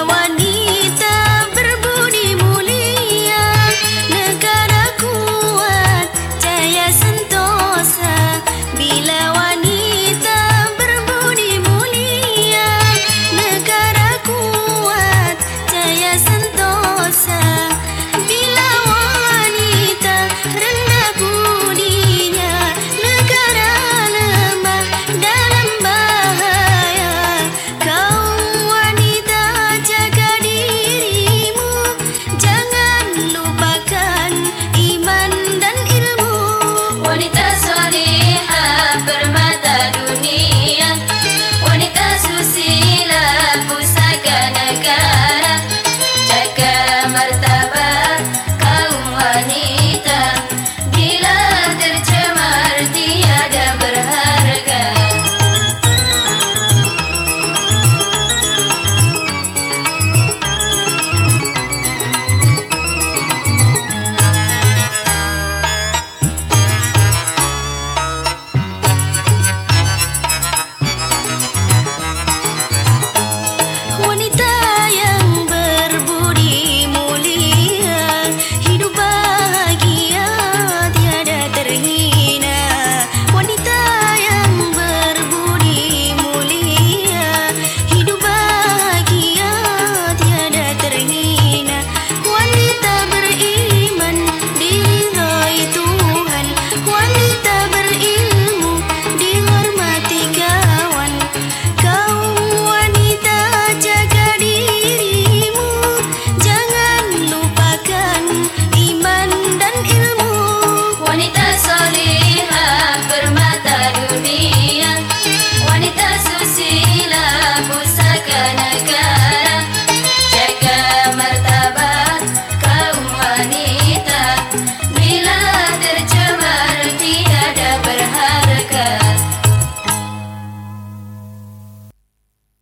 ಮೆರವಣಿ I need.